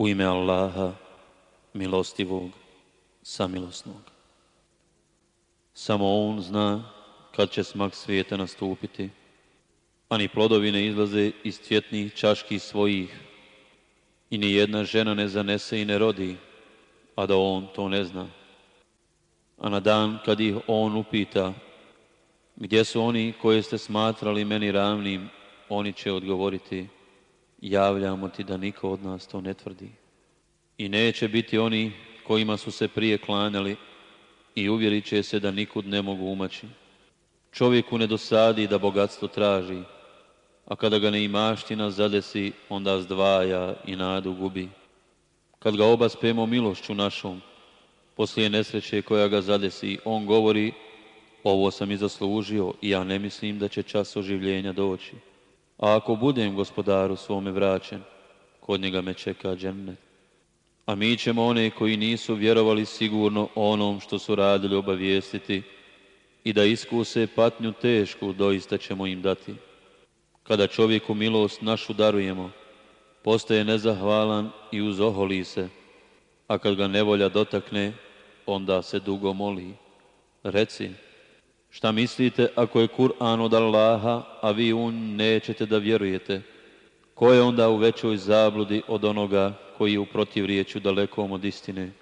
U ime Allaha, milostivog, samilosnog. Samo On zna kad će smak svijeta nastupiti, a ni plodovi ne izlaze iz cvjetnih čaški svojih, i ni jedna žena ne zanese i ne rodi, a da On to ne zna. A na dan kad ih On upita, gdje su oni koje ste smatrali meni ravnim, oni će odgovoriti, javljamo ti da niko od nas to ne tvrdi. I neće biti oni kojima su se prije klanjali i uvjerit će se da nikud ne mogu umaći. Čovjeku ne dosadi da bogatstvo traži, a kada ga neimaština zadesi, onda zdvaja i nadu gubi. Kad ga obaspemo milošću našom, poslije nesreće koja ga zadesi, on govori, ovo sam i zaslužio i ja ne mislim da će čas oživljenja doći. A ako budem gospodaru svome vraćen, kod njega me čeka džennet. A mi ćemo one koji nisu vjerovali sigurno onom što su radili obavijestiti i da iskuse patnju tešku, doista ćemo im dati. Kada čovjeku milost našu darujemo, postaje nezahvalan i uzoholi se, a kad ga nevolja dotakne, onda se dugo moli. Reci, Šta mislite ako je Kur'an od Allaha, a vi u nećete da vjerujete? Ko je onda u većoj zabludi od onoga koji je u protivriječju dalekom od istine?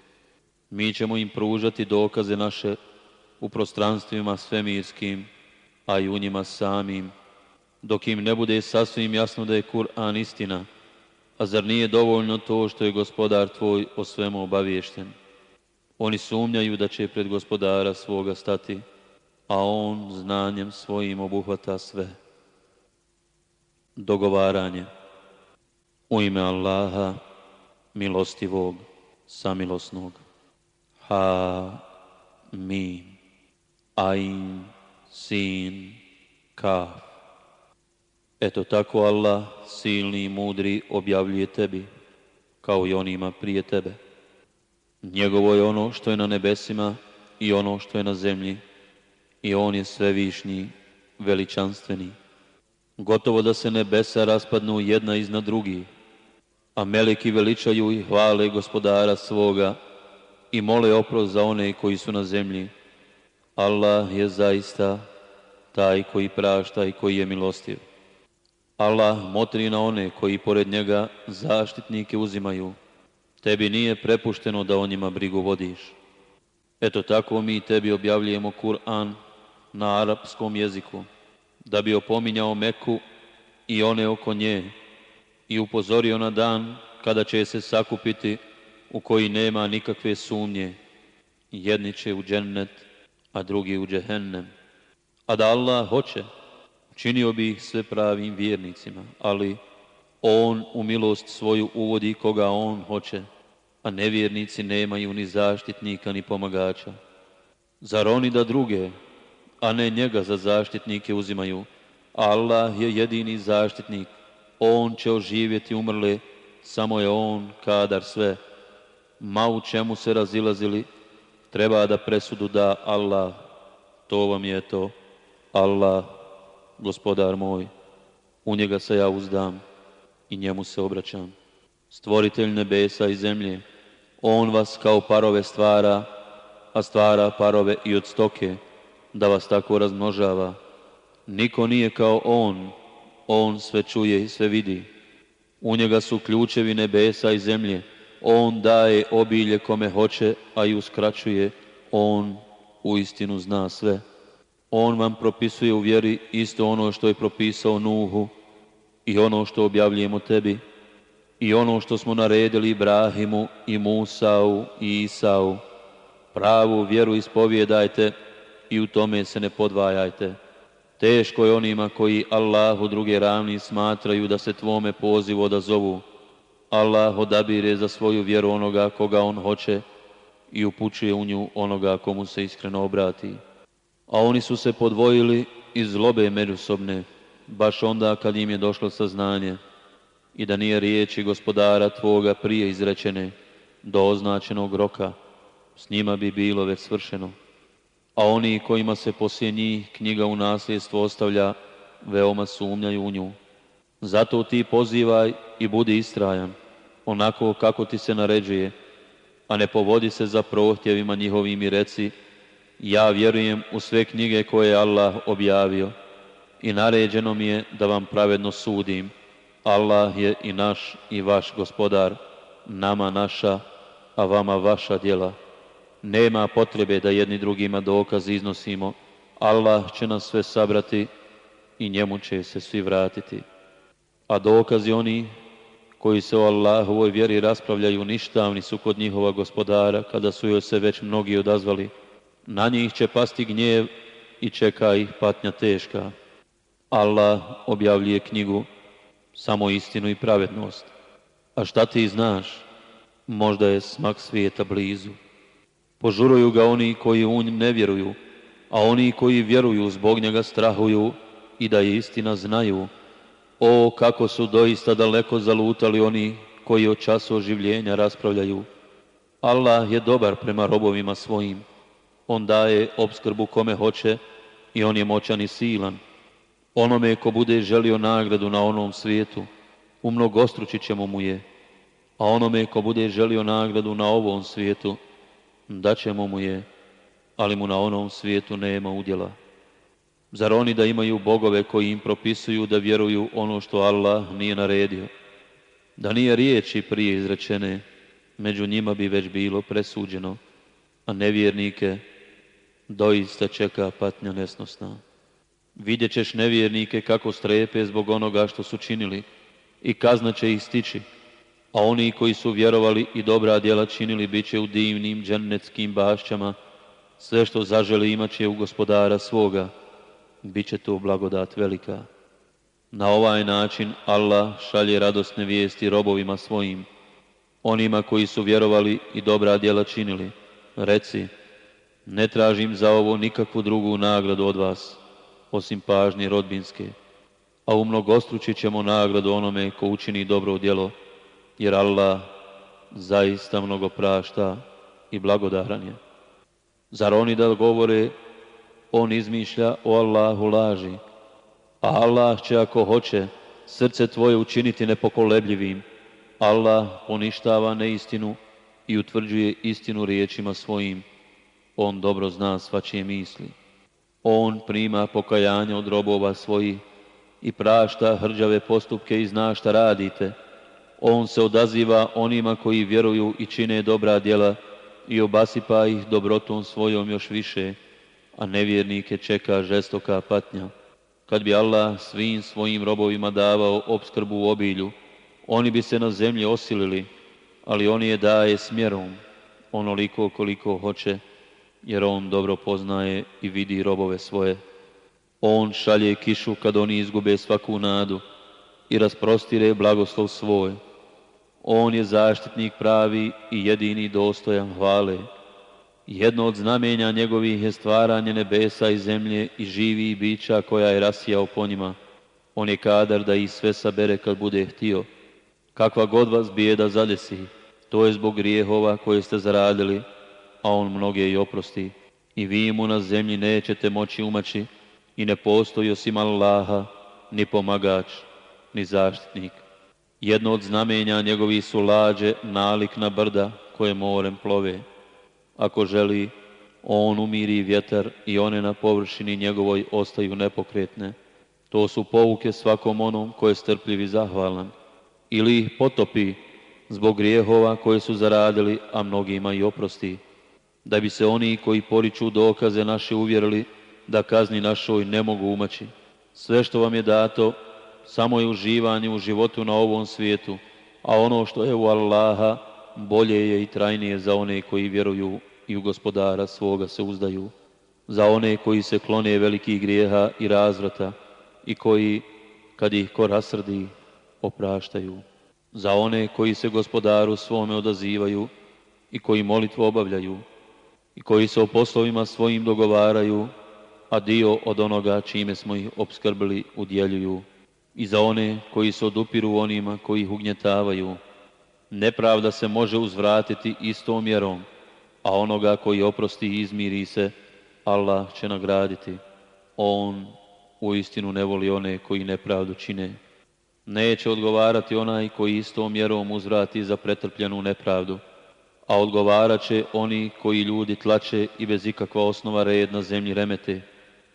Mi ćemo im pružati dokaze naše u prostranstvima svemirskim, a i u njima samim, dok im ne bude sasvim jasno da je Kur'an istina, a zar nije dovoljno to što je gospodar tvoj o svemu obaviješten? Oni sumnjaju da će pred gospodara svoga stati, a on znanjem svojim obuhvata sve. Dogovaranje u ime Allaha, milostivog, samilosnog. Ha, mi, ain, sin, kaf. Eto tako Allah, silni i mudri, objavljuje tebi, kao i onima prije tebe. Njegovo je ono što je na nebesima i ono što je na zemlji, i on je svevišnji, veličanstveni. Gotovo da se nebesa raspadnu jedna iznad drugi, a meleki veličaju i hvale gospodara svoga i mole oprost za one koji su na zemlji. Allah je zaista taj koji prašta i koji je milostiv. Allah motri na one koji pored njega zaštitnike uzimaju. Tebi nije prepušteno da o njima brigu vodiš. Eto tako mi tebi objavljujemo Kur'an na arapskom jeziku, da bi opominjao Meku i one oko nje i upozorio na dan kada će se sakupiti u koji nema nikakve sumnje. Jedni će u džennet, a drugi u džehennem. A da Allah hoće, činio bi ih sve pravim vjernicima, ali On u milost svoju uvodi koga On hoće, a nevjernici nemaju ni zaštitnika ni pomagača. Zar oni da druge, a ne njega za zaštitnike uzimaju. Allah je jedini zaštitnik, On će oživjeti umrle, samo je On kadar sve. Ma u čemu se razilazili, treba da presudu da Allah, to vam je to, Allah, gospodar moj, u njega se ja uzdam i njemu se obraćam. Stvoritelj nebesa i zemlje, On vas kao parove stvara, a stvara parove i od stoke, da vas tako razmnožava. Niko nije kao On, On sve čuje i sve vidi. U njega su ključevi nebesa i zemlje. On daje obilje kome hoće, a i uskraćuje. On u istinu zna sve. On vam propisuje u vjeri isto ono što je propisao Nuhu i ono što objavljujemo tebi i ono što smo naredili Ibrahimu i Musau i Isau. Pravu vjeru ispovjedajte i u tome se ne podvajajte. Teško je onima koji Allahu druge ravni smatraju da se tvome pozivu odazovu. Allah odabire za svoju vjeru onoga koga on hoće i upućuje u nju onoga komu se iskreno obrati. A oni su se podvojili iz zlobe međusobne, baš onda kad im je došlo saznanje i da nije riječi gospodara tvoga prije izrečene do označenog roka, s njima bi bilo već svršeno a oni kojima se poslije njih knjiga u nasljedstvo ostavlja, veoma sumnjaju u nju. Zato ti pozivaj i budi istrajan. onako kako ti se naređuje, a ne povodi se za prohtjevima njihovim i reci, ja vjerujem u sve knjige koje je Allah objavio i naređeno mi je da vam pravedno sudim. Allah je i naš i vaš gospodar, nama naša, a vama vaša djela. Nema potrebe da jedni drugima dokaz iznosimo. Allah će nas sve sabrati i njemu će se svi vratiti. A dokazi oni koji se o Allahovoj vjeri raspravljaju ništavni su kod njihova gospodara kada su joj se već mnogi odazvali. Na njih će pasti gnjev i čeka ih patnja teška. Allah objavljuje knjigu samo istinu i pravednost. A šta ti znaš? Možda je smak svijeta blizu. Požuruju ga oni koji u nj ne vjeruju, a oni koji vjeruju zbog njega strahuju i da je istina znaju. O, kako su doista daleko zalutali oni koji o času oživljenja raspravljaju. Allah je dobar prema robovima svojim. On daje obskrbu kome hoće i on je moćan i silan. Onome ko bude želio nagradu na onom svijetu, umnogostručit ćemo mu je. A onome ko bude želio nagradu na ovom svijetu, daćemo mu je, ali mu na onom svijetu nema udjela. Zar oni da imaju bogove koji im propisuju da vjeruju ono što Allah nije naredio? Da nije riječi prije izrečene, među njima bi već bilo presuđeno, a nevjernike doista čeka patnja nesnosna. Vidjet ćeš nevjernike kako strepe zbog onoga što su činili i kazna će ih stići, a oni koji su vjerovali i dobra djela činili bit će u divnim džennetskim bašćama, sve što zaželi imat će u gospodara svoga, bit će to blagodat velika. Na ovaj način Allah šalje radosne vijesti robovima svojim, onima koji su vjerovali i dobra djela činili. Reci, ne tražim za ovo nikakvu drugu nagradu od vas, osim pažnje rodbinske, a umnogostručit ćemo nagradu onome ko učini dobro djelo, jer Allah zaista mnogo prašta i blagodaran je. Zar oni da govore, on izmišlja o Allahu laži, a Allah će ako hoće srce tvoje učiniti nepokolebljivim. Allah poništava neistinu i utvrđuje istinu riječima svojim. On dobro zna svačije misli. On prima pokajanje od robova svojih i prašta hrđave postupke i zna šta radite. On se odaziva onima koji vjeruju i čine dobra djela i obasipa ih dobrotom svojom još više, a nevjernike čeka žestoka patnja. Kad bi Allah svim svojim robovima davao obskrbu u obilju, oni bi se na zemlji osilili, ali on je daje smjerom, onoliko koliko hoće, jer on dobro poznaje i vidi robove svoje. On šalje kišu kad oni izgube svaku nadu i rasprostire blagoslov svoj. On je zaštitnik pravi i jedini dostojan hvale. Jedno od znamenja njegovih je stvaranje nebesa i zemlje i živi bića koja je rasijao po njima. On je kadar da ih sve sabere kad bude htio. Kakva god vas bijeda zadesi, to je zbog grijehova koje ste zaradili, a on mnoge i oprosti. I vi mu na zemlji nećete moći umaći i ne postoji osim Allaha, ni pomagač, ni zaštitnik. Jedno od znamenja njegovih su lađe, nalik na brda koje morem plove. Ako želi, on umiri vjetar i one na površini njegovoj ostaju nepokretne. To su pouke svakom onom koje je strpljiv zahvalan. Ili ih potopi zbog grijehova koje su zaradili, a mnogima i oprosti da bi se oni koji poriču dokaze naše uvjerili da kazni našoj ne mogu umaći. Sve što vam je dato, samo je uživanje u životu na ovom svijetu, a ono što je u Allaha, bolje je i trajnije za one koji vjeruju i u gospodara svoga se uzdaju, za one koji se klone velikih grijeha i razvrata i koji, kad ih ko rasrdi, opraštaju, za one koji se gospodaru svome odazivaju i koji molitvu obavljaju, i koji se o poslovima svojim dogovaraju, a dio od onoga čime smo ih obskrbili udjeljuju i za one koji se odupiru onima koji ih ugnjetavaju. Nepravda se može uzvratiti istom mjerom, a onoga koji oprosti i izmiri se, Allah će nagraditi. On u istinu ne voli one koji nepravdu čine. Neće odgovarati onaj koji istom mjerom uzvrati za pretrpljenu nepravdu, a odgovarat će oni koji ljudi tlače i bez ikakva osnova red na zemlji remete.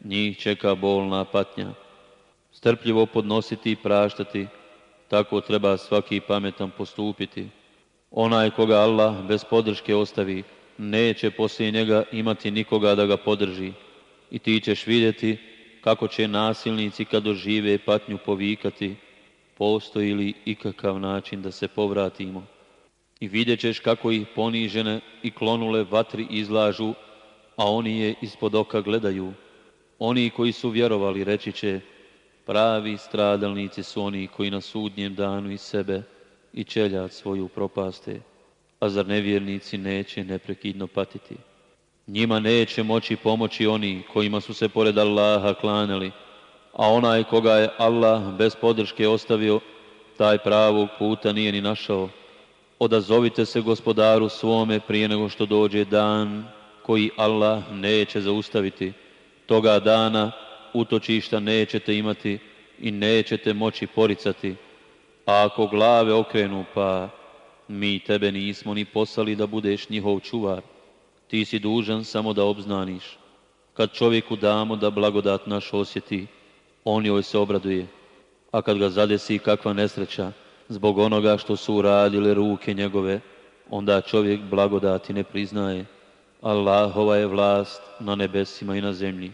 Njih čeka bolna patnja. Strpljivo podnositi i praštati, tako treba svaki pametan postupiti. Onaj koga Allah bez podrške ostavi, neće poslije njega imati nikoga da ga podrži. I ti ćeš vidjeti kako će nasilnici kad dožive patnju povikati, postoji li ikakav način da se povratimo. I vidjet ćeš kako ih ponižene i klonule vatri izlažu, a oni je ispod oka gledaju. Oni koji su vjerovali reći će, pravi stradalnici su oni koji na sudnjem danu i sebe i čeljat svoju propaste, a zar nevjernici neće neprekidno patiti? Njima neće moći pomoći oni kojima su se pored Allaha klanjali, a onaj koga je Allah bez podrške ostavio, taj pravog puta nije ni našao. Odazovite se gospodaru svome prije nego što dođe dan koji Allah neće zaustaviti. Toga dana utočišta nećete imati i nećete moći poricati. A ako glave okrenu, pa mi tebe nismo ni poslali da budeš njihov čuvar. Ti si dužan samo da obznaniš. Kad čovjeku damo da blagodat naš osjeti, on joj se obraduje. A kad ga zadesi kakva nesreća, zbog onoga što su uradile ruke njegove, onda čovjek blagodati ne priznaje. Allahova je vlast na nebesima i na zemlji.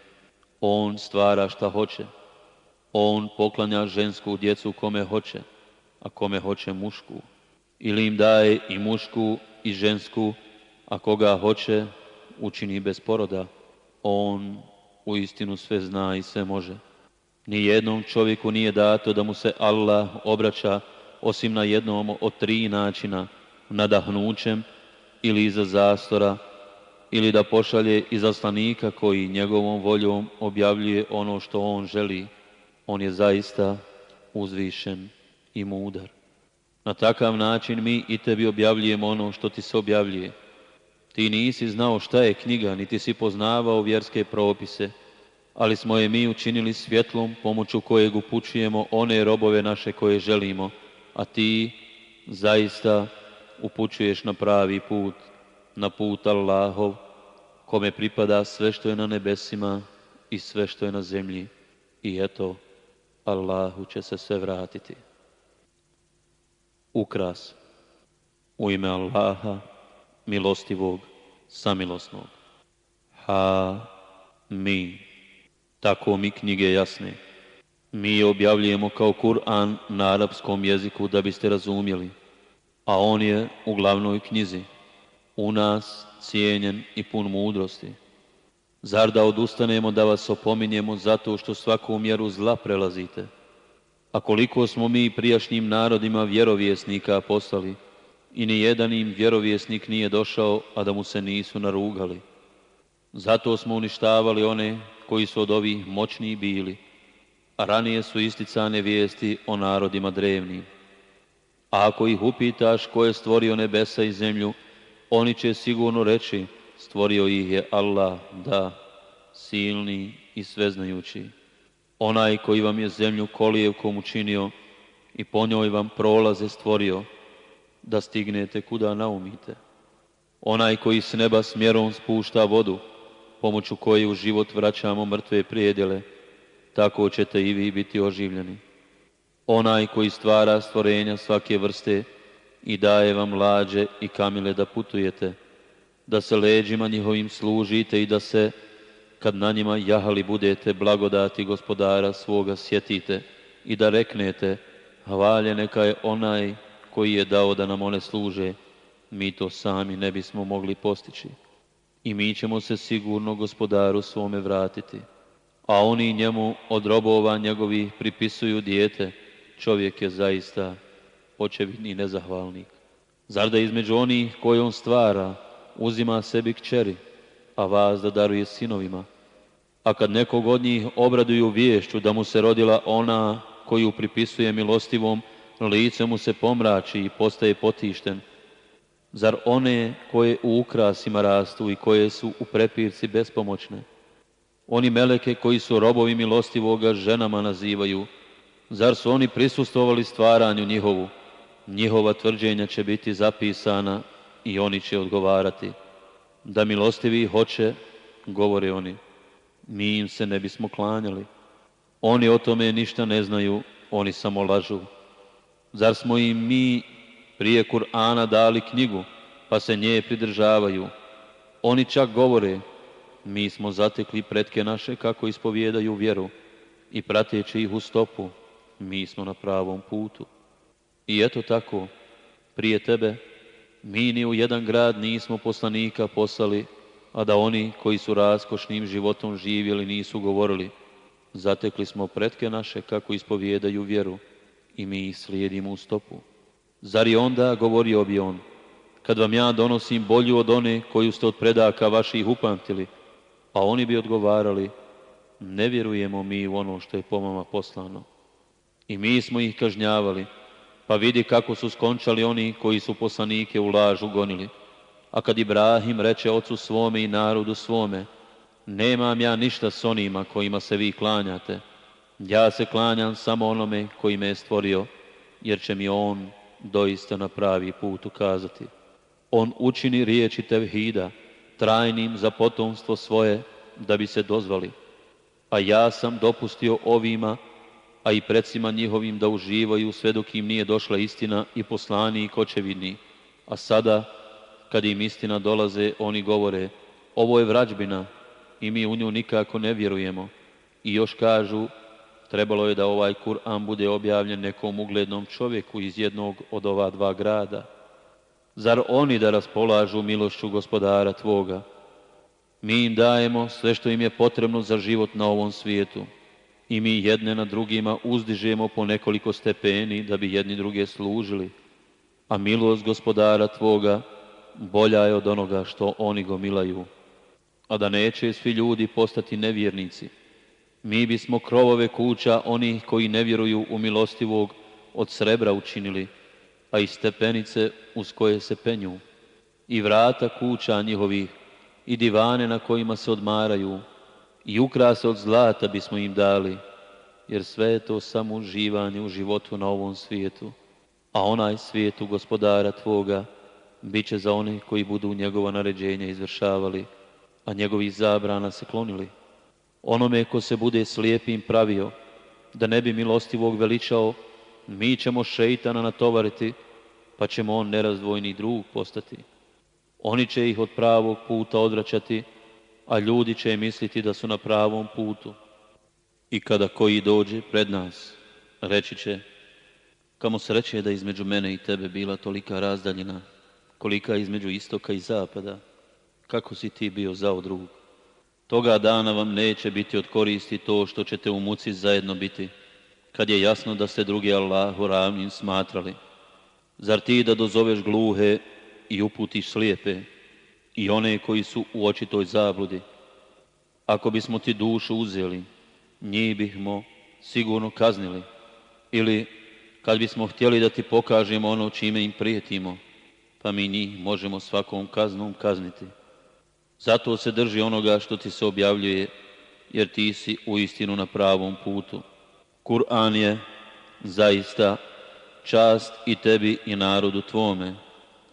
On stvara šta hoće. On poklanja žensku djecu kome hoće, a kome hoće mušku. Ili im daje i mušku i žensku, a koga hoće učini bez poroda. On u istinu sve zna i sve može. Ni jednom čovjeku nije dato da mu se Allah obraća osim na jednom od tri načina, nadahnućem ili iza zastora, ili da pošalje izaslanika koji njegovom voljom objavljuje ono što on želi. On je zaista uzvišen i mudar. Na takav način mi i tebi objavljujemo ono što ti se objavljuje. Ti nisi znao šta je knjiga, niti si poznavao vjerske propise, ali smo je mi učinili svjetlom pomoću kojeg upućujemo one robove naše koje želimo, a ti zaista upućuješ na pravi put, na put Allahov, kome pripada sve što je na nebesima i sve što je na zemlji. I eto, Allahu će se sve vratiti. Ukras. U ime Allaha, milostivog, samilosnog. Ha, mi. Tako mi knjige jasne. Mi je objavljujemo kao Kur'an na arapskom jeziku da biste razumjeli, a on je u glavnoj knjizi, u nas cijenjen i pun mudrosti. Zar da odustanemo da vas opominjemo zato što svaku mjeru zla prelazite? A koliko smo mi prijašnjim narodima vjerovjesnika poslali i ni jedan im vjerovjesnik nije došao, a da mu se nisu narugali. Zato smo uništavali one koji su od ovih moćniji bili, a ranije su isticane vijesti o narodima drevnim. A ako ih upitaš ko je stvorio nebesa i zemlju, oni će sigurno reći, stvorio ih je Allah, da, silni i sveznajući. Onaj koji vam je zemlju kolijevkom učinio i po njoj vam prolaze stvorio, da stignete kuda naumite. Onaj koji s neba smjerom spušta vodu, pomoću koje u život vraćamo mrtve prijedjele, tako ćete i vi biti oživljeni. Onaj koji stvara stvorenja svake vrste i daje vam lađe i kamile da putujete, da se leđima njihovim služite i da se, kad na njima jahali budete, blagodati gospodara svoga sjetite i da reknete, hvalje neka je onaj koji je dao da nam one služe, mi to sami ne bismo mogli postići i mi ćemo se sigurno gospodaru svome vratiti. A oni njemu od robova njegovih pripisuju dijete, čovjek je zaista očevidni nezahvalnik. Zar da između onih koje on stvara uzima sebi kćeri, a vas da daruje sinovima? A kad nekog od njih obraduju viješću da mu se rodila ona koju pripisuje milostivom, lice mu se pomrači i postaje potišten, Zar one koje u ukrasima rastu i koje su u prepirci bespomoćne? Oni meleke koji su robovi milostivoga ženama nazivaju, Zar su oni prisustovali stvaranju njihovu? Njihova tvrđenja će biti zapisana i oni će odgovarati. Da milostivi hoće, govore oni, mi im se ne bismo klanjali. Oni o tome ništa ne znaju, oni samo lažu. Zar smo im mi prije Kur'ana dali knjigu, pa se nje pridržavaju? Oni čak govore, mi smo zatekli pretke naše kako ispovijedaju vjeru i prateći ih u stopu, mi smo na pravom putu. I eto tako, prije tebe, mi ni u jedan grad nismo poslanika poslali, a da oni koji su raskošnim životom živjeli nisu govorili, zatekli smo pretke naše kako ispovijedaju vjeru i mi slijedimo u stopu. Zar i onda, govorio bi on, kad vam ja donosim bolju od one koju ste od predaka vaših upamtili, a oni bi odgovarali, ne vjerujemo mi u ono što je po mama poslano. I mi smo ih kažnjavali, pa vidi kako su skončali oni koji su poslanike u lažu gonili. A kad Ibrahim reče ocu svome i narodu svome, nemam ja ništa s onima kojima se vi klanjate, ja se klanjam samo onome koji me je stvorio, jer će mi on doista na pravi put ukazati. On učini riječi tevhida, trajnim za potomstvo svoje, da bi se dozvali. A ja sam dopustio ovima, a i predsima njihovim da uživaju sve dok im nije došla istina i poslani i kočevidni. A sada, kad im istina dolaze, oni govore, ovo je vrađbina i mi u nju nikako ne vjerujemo. I još kažu, trebalo je da ovaj Kur'an bude objavljen nekom uglednom čovjeku iz jednog od ova dva grada. Zar oni da raspolažu milošću gospodara Tvoga? Mi im dajemo sve što im je potrebno za život na ovom svijetu i mi jedne na drugima uzdižemo po nekoliko stepeni da bi jedni druge služili, a milost gospodara Tvoga bolja je od onoga što oni gomilaju, a da neće svi ljudi postati nevjernici. Mi bismo krovove kuća onih koji ne vjeruju u milostivog od srebra učinili, a i stepenice uz koje se penju, i vrata kuća njihovih, i divane na kojima se odmaraju, i ukrase od zlata bismo im dali, jer sve je to samo uživanje u životu na ovom svijetu, a onaj svijetu gospodara Tvoga bit će za one koji budu njegova naređenja izvršavali, a njegovih zabrana se klonili. Onome ko se bude slijepim pravio, da ne bi milostivog veličao, mi ćemo šeitana natovariti, pa ćemo on nerazdvojni drug postati. Oni će ih od pravog puta odvraćati, a ljudi će misliti da su na pravom putu. I kada koji dođe pred nas, reći će, kamo sreće je da između mene i tebe bila tolika razdaljina, kolika između istoka i zapada, kako si ti bio zao drug. Toga dana vam neće biti od koristi to što ćete u muci zajedno biti, kad je jasno da ste drugi Allahu ravnim smatrali. Zar ti da dozoveš gluhe i uputiš slijepe i one koji su u očitoj zabludi? Ako bismo ti dušu uzeli, njih bihmo sigurno kaznili. Ili kad bismo htjeli da ti pokažemo ono čime im prijetimo, pa mi njih možemo svakom kaznom kazniti. Zato se drži onoga što ti se objavljuje, jer ti si u istinu na pravom putu. Kur'an je zaista čast i tebi i narodu tvome,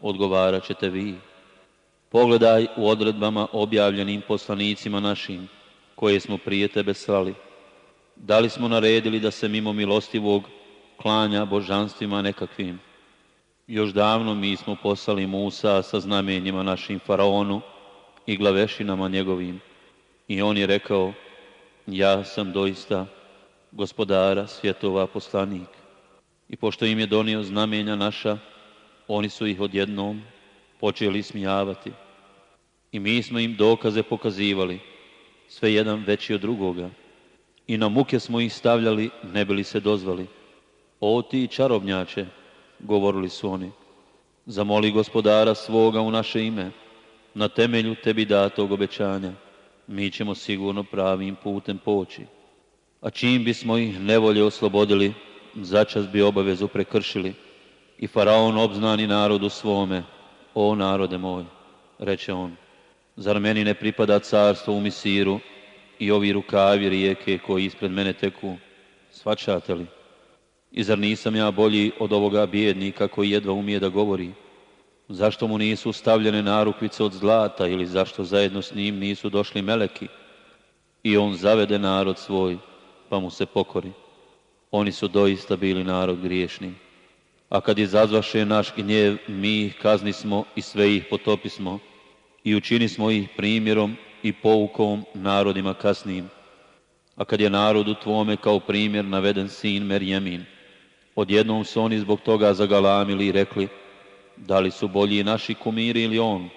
odgovarat ćete vi. Pogledaj u odredbama objavljenim poslanicima našim, koje smo prije tebe slali. Da li smo naredili da se mimo milostivog klanja božanstvima nekakvim? Još davno mi smo poslali Musa sa znamenjima našim faraonu i glavešinama njegovim. I on je rekao, ja sam doista gospodara svjetova poslanik. I pošto im je donio znamenja naša, oni su ih odjednom počeli smijavati. I mi smo im dokaze pokazivali, sve jedan veći od drugoga. I na muke smo ih stavljali, ne bili se dozvali. O ti čarobnjače, govorili su oni, zamoli gospodara svoga u naše ime, na temelju tebi datog obećanja, mi ćemo sigurno pravim putem poći. A čim bismo ih nevolje oslobodili, začas bi obavezu prekršili i faraon obznani narodu svome, o narode moj, reče on, zar meni ne pripada carstvo u Misiru i ovi rukavi rijeke koji ispred mene teku, svačate li? I zar nisam ja bolji od ovoga bijednika koji jedva umije da govori? Zašto mu nisu stavljene narukvice od zlata ili zašto zajedno s njim nisu došli meleki? I on zavede narod svoj, pa mu se pokori. Oni su doista bili narod griješni. A kad izazvaše naš gnjev, mi ih kaznismo i sve ih potopismo i učini smo ih primjerom i poukom narodima kasnijim. A kad je narodu tvome kao primjer naveden sin Merjemin, odjednom su oni zbog toga zagalamili i rekli, da li su bolji naši kumiri ili on,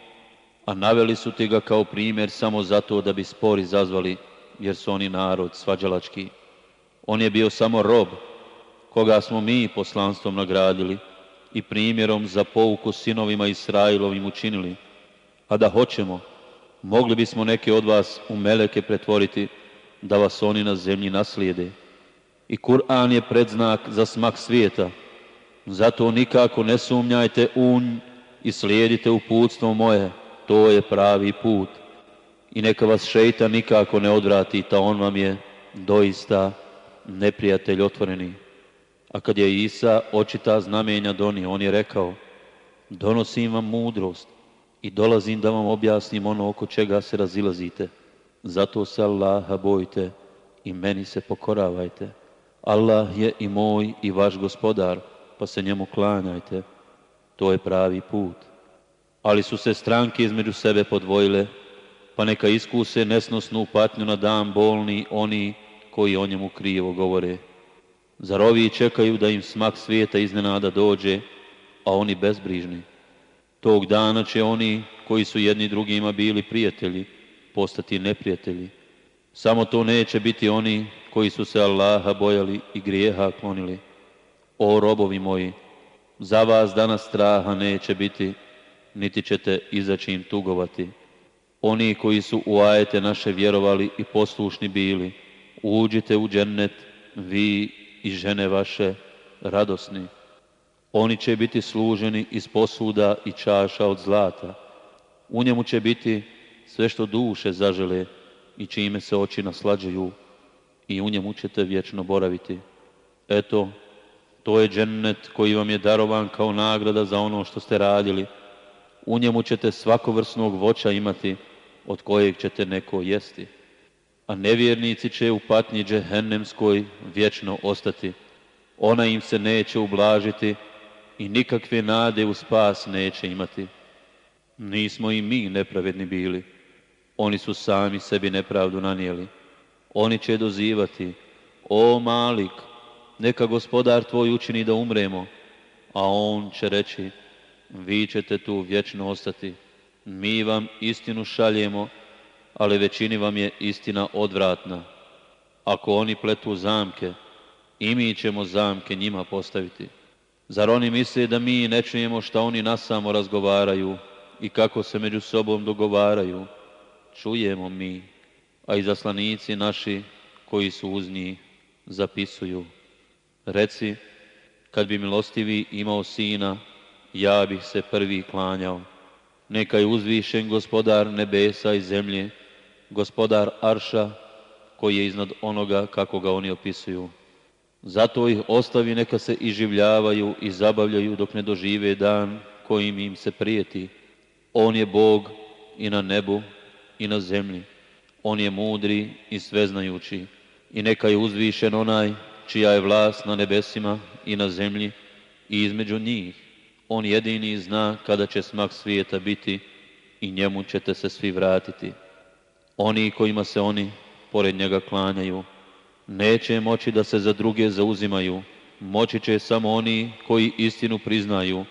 a naveli su ti ga kao primjer samo zato da bi spor izazvali, jer su oni narod svađalački. On je bio samo rob, koga smo mi poslanstvom nagradili i primjerom za pouku sinovima Israilovim učinili, a da hoćemo, mogli bismo neke od vas u meleke pretvoriti, da vas oni na zemlji naslijede. I Kur'an je predznak za smak svijeta, zato nikako ne sumnjajte unj i slijedite uputstvo moje, to je pravi put. I neka vas šeita nikako ne odvrati, ta on vam je doista neprijatelj otvoreni. A kad je Isa očita znamenja doni, on je rekao, donosim vam mudrost i dolazim da vam objasnim ono oko čega se razilazite. Zato se Allaha bojite i meni se pokoravajte. Allah je i moj i vaš gospodar, pa se njemu klanjajte. To je pravi put. Ali su se stranke između sebe podvojile, pa neka iskuse nesnosnu patnju na dan bolni oni koji o njemu krivo govore. Zar ovi čekaju da im smak svijeta iznenada dođe, a oni bezbrižni? Tog dana će oni koji su jedni drugima bili prijatelji, postati neprijatelji. Samo to neće biti oni koji su se Allaha bojali i grijeha klonili. O robovi moji, za vas danas straha neće biti, niti ćete izaći im tugovati. Oni koji su u ajete naše vjerovali i poslušni bili, uđite u džennet, vi i žene vaše radosni. Oni će biti služeni iz posuda i čaša od zlata. U njemu će biti sve što duše zažele i čime se oči naslađuju i u njemu ćete vječno boraviti. Eto, to je džennet koji vam je darovan kao nagrada za ono što ste radili. U njemu ćete svakovrsnog voća imati od kojeg ćete neko jesti. A nevjernici će u patnji džehennemskoj vječno ostati. Ona im se neće ublažiti i nikakve nade u spas neće imati. Nismo i mi nepravedni bili. Oni su sami sebi nepravdu nanijeli. Oni će dozivati, o Malik, neka gospodar tvoj učini da umremo, a on će reći, vi ćete tu vječno ostati. Mi vam istinu šaljemo, ali većini vam je istina odvratna. Ako oni pletu zamke, i mi ćemo zamke njima postaviti. Zar oni misle da mi ne čujemo šta oni nas samo razgovaraju i kako se među sobom dogovaraju? Čujemo mi, a i zaslanici naši koji su uz njih zapisuju. Reci, kad bi milostivi imao sina, ja bih se prvi klanjao. Neka je uzvišen gospodar nebesa i zemlje, gospodar Arša, koji je iznad onoga kako ga oni opisuju. Zato ih ostavi neka se iživljavaju i zabavljaju dok ne dožive dan kojim im se prijeti. On je Bog i na nebu i na zemlji. On je mudri i sveznajući. I neka je uzvišen onaj čija je vlast na nebesima i na zemlji i između njih. On jedini zna kada će smak svijeta biti i njemu ćete se svi vratiti. Oni kojima se oni pored njega klanjaju, neće moći da se za druge zauzimaju, moći će samo oni koji istinu priznaju,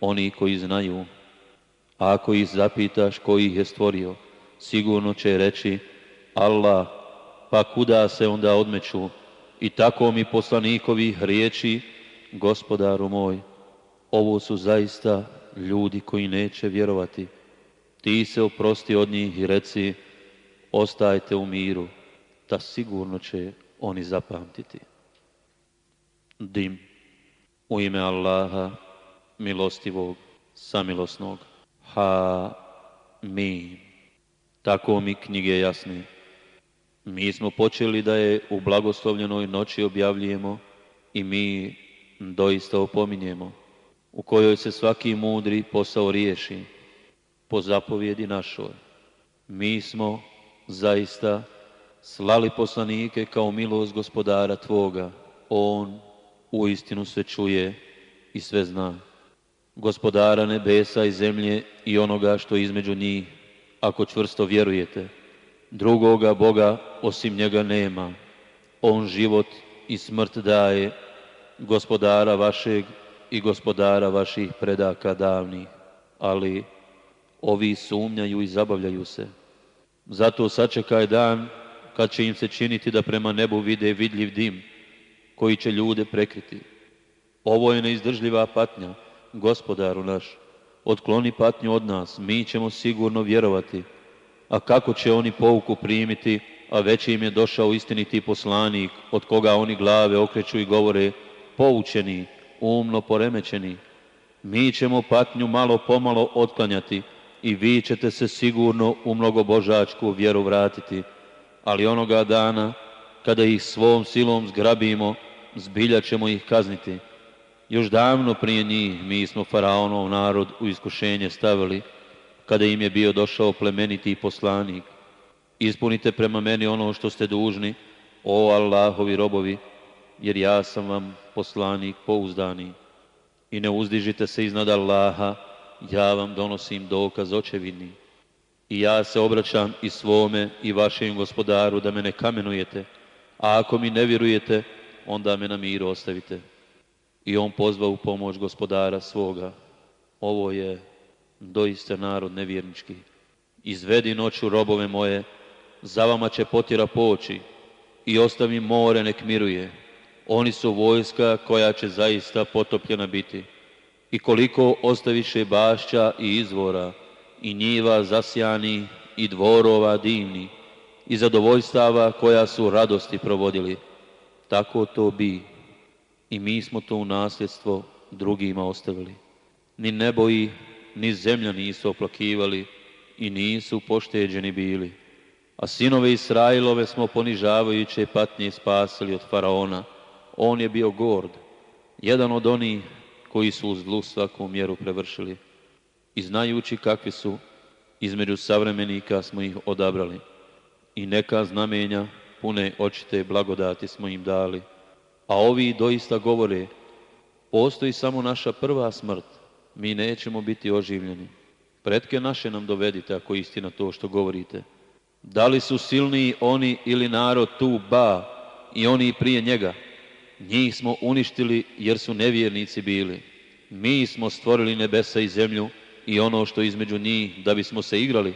oni koji znaju. A ako ih zapitaš koji ih je stvorio, sigurno će reći Allah, pa kuda se onda odmeću i tako mi poslanikovih riječi, gospodaru moj, ovo su zaista ljudi koji neće vjerovati. Ti se oprosti od njih i reci, ostajte u miru, ta sigurno će oni zapamtiti. Dim, u ime Allaha, milostivog, samilosnog. Ha, mi. Tako mi knjige jasne. Mi smo počeli da je u blagoslovljenoj noći objavljujemo i mi doista opominjemo, u kojoj se svaki mudri posao riješi, po zapovjedi našoj. Mi smo zaista slali poslanike kao milost gospodara Tvoga. On u istinu sve čuje i sve zna. Gospodara nebesa i zemlje i onoga što između njih, ako čvrsto vjerujete. Drugoga Boga osim njega nema. On život i smrt daje, gospodara vašeg i gospodara vaših predaka davnih. Ali ovi sumnjaju i zabavljaju se. Zato sačekaj dan kad će im se činiti da prema nebu vide vidljiv dim koji će ljude prekriti. Ovo je neizdržljiva patnja, gospodaru naš. Otkloni patnju od nas, mi ćemo sigurno vjerovati. A kako će oni pouku primiti, a već im je došao istiniti poslanik, od koga oni glave okreću i govore, poučeni, umno poremećeni. Mi ćemo patnju malo pomalo otklanjati i vi ćete se sigurno u mnogobožačku vjeru vratiti ali onoga dana kada ih svom silom zgrabimo, zbilja ćemo ih kazniti. Još davno prije njih mi smo faraonov narod u iskušenje stavili, kada im je bio došao plemeniti poslanik. Ispunite prema meni ono što ste dužni, o Allahovi robovi, jer ja sam vam poslanik pouzdani. I ne uzdižite se iznad Allaha, ja vam donosim dokaz očevidni. I ja se obraćam i svome i vašem gospodaru da me ne kamenujete, a ako mi ne vjerujete, onda me na miru ostavite. I on pozva u pomoć gospodara svoga. Ovo je doista narod nevjernički. Izvedi noću robove moje, za vama će potjera poći i ostavi more nek miruje. Oni su vojska koja će zaista potopljena biti. I koliko ostaviše bašća i izvora, i njiva zasjani i dvorova divni i zadovoljstava koja su radosti provodili. Tako to bi i mi smo to u nasljedstvo drugima ostavili. Ni nebo i ni zemlja nisu oplakivali i nisu pošteđeni bili. A sinove Israilove smo ponižavajuće patnje spasili od faraona. On je bio gord, jedan od onih koji su uz zlu svaku mjeru prevršili i znajući kakvi su, između savremenika smo ih odabrali i neka znamenja pune očite blagodati smo im dali. A ovi doista govore, postoji samo naša prva smrt, mi nećemo biti oživljeni. Pretke naše nam dovedite ako je istina to što govorite. Da li su silniji oni ili narod tu ba i oni prije njega? Njih smo uništili jer su nevjernici bili. Mi smo stvorili nebesa i zemlju i ono što između njih da bismo se igrali.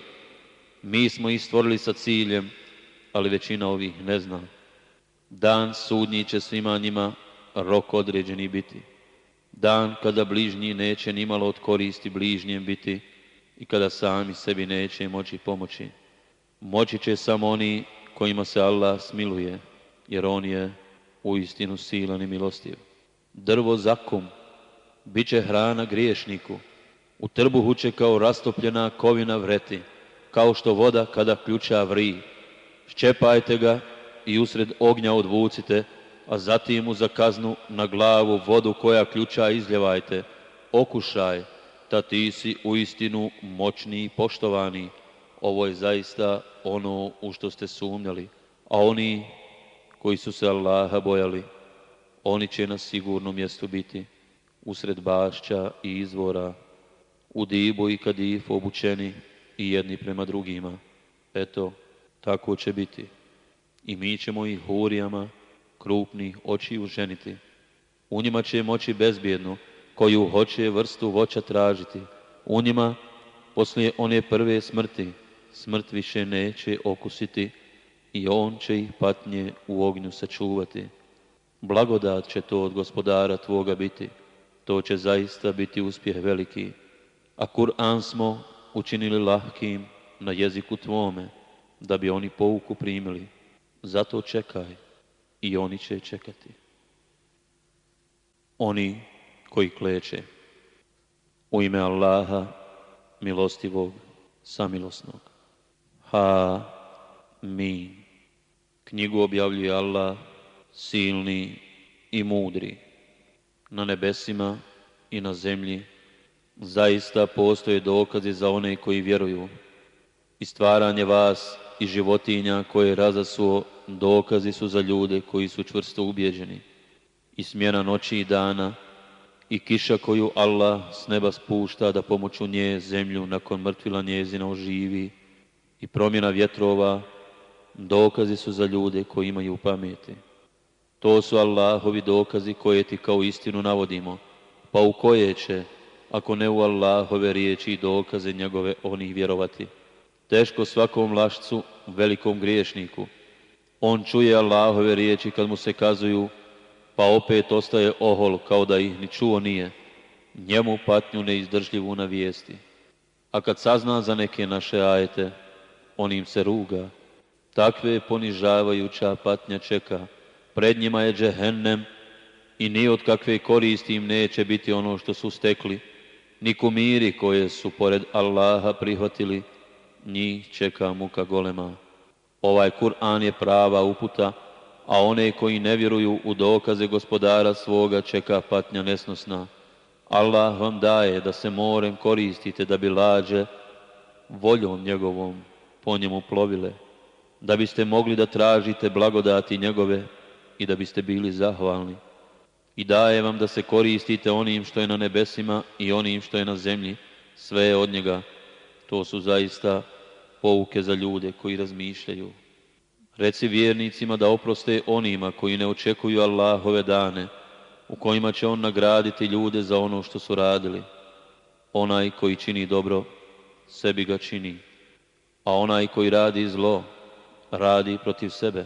Mi smo ih stvorili sa ciljem, ali većina ovih ne zna. Dan sudnji će svima njima rok određeni biti. Dan kada bližnji neće nimalo od koristi bližnjem biti i kada sami sebi neće moći pomoći. Moći će samo oni kojima se Allah smiluje, jer On je u istinu silan i milostiv. Drvo zakum, bit će hrana griješniku, u trbuhu će kao rastopljena kovina vreti, kao što voda kada ključa vri. Šćepajte ga i usred ognja odvucite, a zatim mu za kaznu na glavu vodu koja ključa izljevajte. Okušaj, ta ti si u istinu moćni i poštovani. Ovo je zaista ono u što ste sumnjali. A oni koji su se Allaha bojali, oni će na sigurnom mjestu biti, usred bašća i izvora u dibu i kadifu obučeni i jedni prema drugima. Eto, tako će biti. I mi ćemo ih hurijama krupnih očiju ženiti. U njima će moći bezbjedno, koju hoće vrstu voća tražiti. U njima, poslije one prve smrti, smrt više neće okusiti i on će ih patnje u ognju sačuvati. Blagodat će to od gospodara tvoga biti. To će zaista biti uspjeh veliki a Kur'an smo učinili lahkim na jeziku tvome, da bi oni pouku primili. Zato čekaj i oni će čekati. Oni koji kleče u ime Allaha, milostivog, samilosnog. Ha, mi. Knjigu objavljuje Allah, silni i mudri. Na nebesima i na zemlji zaista postoje dokazi za one koji vjeruju. I stvaranje vas i životinja koje razasuo dokazi su za ljude koji su čvrsto ubjeđeni. I smjena noći i dana i kiša koju Allah s neba spušta da pomoću nje zemlju nakon mrtvila njezina oživi i promjena vjetrova dokazi su za ljude koji imaju pameti. To su Allahovi dokazi koje ti kao istinu navodimo, pa u koje će, ako ne u Allahove riječi i dokaze njegove onih vjerovati. Teško svakom lašcu, velikom griješniku. On čuje Allahove riječi kad mu se kazuju, pa opet ostaje ohol kao da ih ni čuo nije. Njemu patnju neizdržljivu na vijesti. A kad sazna za neke naše ajete, on im se ruga. Takve ponižavajuća patnja čeka. Pred njima je džehennem i ni od kakve koristi im neće biti ono što su stekli. Ni kumiri koje su pored Allaha prihvatili, njih čeka muka golema. Ovaj Kur'an je prava uputa, a one koji ne vjeruju u dokaze gospodara svoga čeka patnja nesnosna. Allah vam daje da se morem koristite da bi lađe voljom njegovom po njemu plovile, da biste mogli da tražite blagodati njegove i da biste bili zahvalni. I daje vam da se koristite onim što je na nebesima i onim što je na zemlji, sve je od njega. To su zaista pouke za ljude koji razmišljaju. Reci vjernicima da oproste onima koji ne očekuju Allahove dane, u kojima će On nagraditi ljude za ono što su radili. Onaj koji čini dobro, sebi ga čini, a onaj koji radi zlo, radi protiv sebe,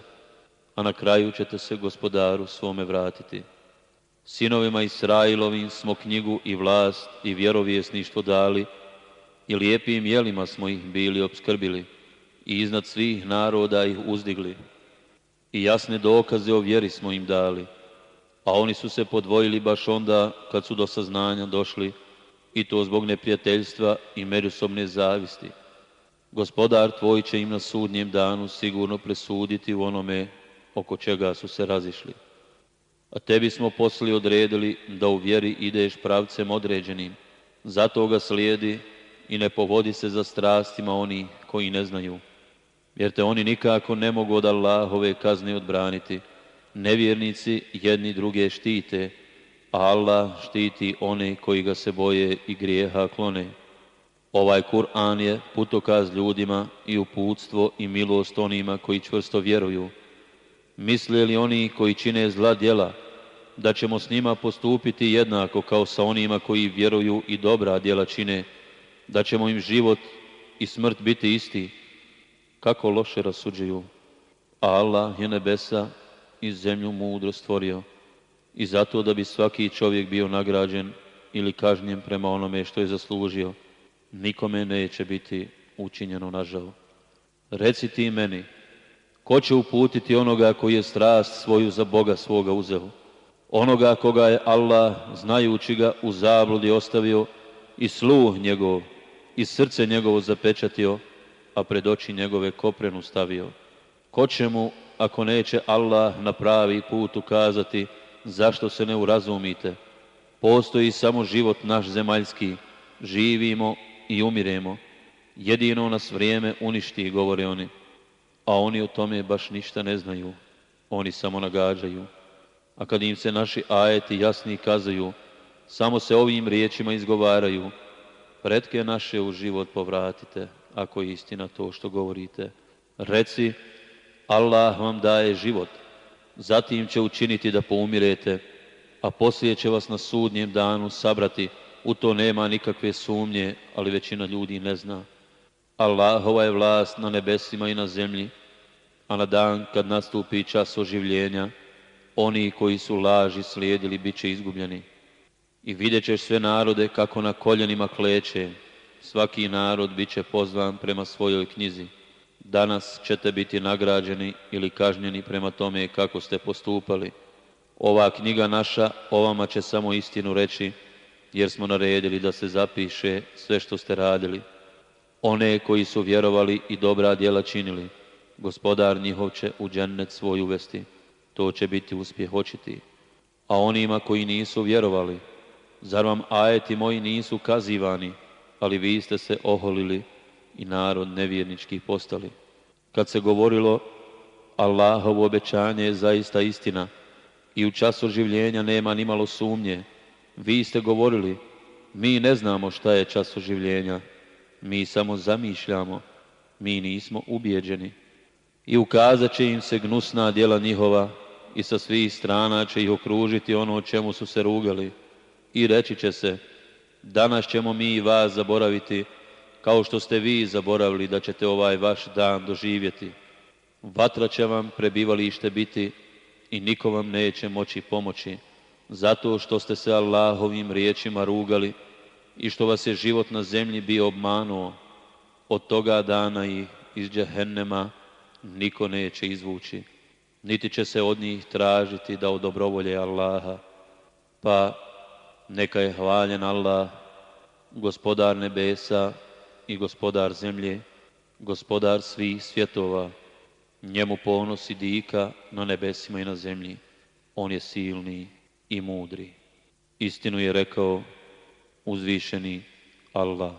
a na kraju ćete se gospodaru svome vratiti. Sinovima Israilovim smo knjigu i vlast i vjerovjesništvo dali, i lijepim jelima smo ih bili obskrbili i iznad svih naroda ih uzdigli. I jasne dokaze o vjeri smo im dali, a oni su se podvojili baš onda kad su do saznanja došli i to zbog neprijateljstva i međusobne zavisti. Gospodar tvoj će im na sudnjem danu sigurno presuditi u onome oko čega su se razišli. A tebi smo posli odredili da u vjeri ideš pravcem određenim, zato ga slijedi i ne povodi se za strastima oni koji ne znaju, jer te oni nikako ne mogu od Allahove kazne odbraniti. Nevjernici jedni druge štite, a Allah štiti one koji ga se boje i grijeha klone. Ovaj Kur'an je putokaz ljudima i uputstvo i milost onima koji čvrsto vjeruju. Misle li oni koji čine zla djela, da ćemo s njima postupiti jednako kao sa onima koji vjeruju i dobra djela čine, da ćemo im život i smrt biti isti, kako loše rasuđuju. A Allah je nebesa i zemlju mudro stvorio i zato da bi svaki čovjek bio nagrađen ili kažnjen prema onome što je zaslužio, nikome neće biti učinjeno nažal. Reci ti meni, ko će uputiti onoga koji je strast svoju za Boga svoga uzeo? Onoga koga je Allah, znajući ga, u zabludi ostavio i sluh njegov i srce njegovo zapečatio, a pred oči njegove koprenu stavio. Ko će mu, ako neće Allah na pravi put ukazati, zašto se ne urazumite? Postoji samo život naš zemaljski, živimo i umiremo. Jedino nas vrijeme uništi, govore oni, a oni o tome baš ništa ne znaju. Oni samo nagađaju. A kad im se naši ajeti jasni kazaju, samo se ovim riječima izgovaraju, pretke naše u život povratite, ako je istina to što govorite. Reci, Allah vam daje život, zatim će učiniti da poumirete, a poslije će vas na sudnjem danu sabrati, u to nema nikakve sumnje, ali većina ljudi ne zna. Allahova je vlast na nebesima i na zemlji, a na dan kad nastupi čas oživljenja, oni koji su laži slijedili bit će izgubljeni. I vidjet ćeš sve narode kako na koljenima kleće. Svaki narod bit će pozvan prema svojoj knjizi. Danas ćete biti nagrađeni ili kažnjeni prema tome kako ste postupali. Ova knjiga naša o vama će samo istinu reći, jer smo naredili da se zapiše sve što ste radili. One koji su vjerovali i dobra djela činili, gospodar njihov će u džennet svoj uvesti. To će biti uspjeh očiti. A onima koji nisu vjerovali, zar vam ajeti moji nisu kazivani, ali vi ste se oholili i narod nevjernički postali. Kad se govorilo, Allahovo obećanje je zaista istina i u času življenja nema ni malo sumnje. Vi ste govorili, mi ne znamo šta je čas oživljenja, mi samo zamišljamo, mi nismo ubijeđeni. I ukazat će im se gnusna djela njihova i sa svih strana će ih okružiti ono o čemu su se rugali. I reći će se, danas ćemo mi i vas zaboraviti, kao što ste vi zaboravili da ćete ovaj vaš dan doživjeti. Vatra će vam prebivalište biti i niko vam neće moći pomoći, zato što ste se Allahovim riječima rugali i što vas je život na zemlji bio obmanuo. Od toga dana i iz džehennema niko neće izvući, niti će se od njih tražiti da odobrovolje Allaha. Pa neka je hvaljen Allah, gospodar nebesa i gospodar zemlje, gospodar svih svjetova. Njemu ponosi dika na nebesima i na zemlji. On je silni i mudri. Istinu je rekao uzvišeni Allah.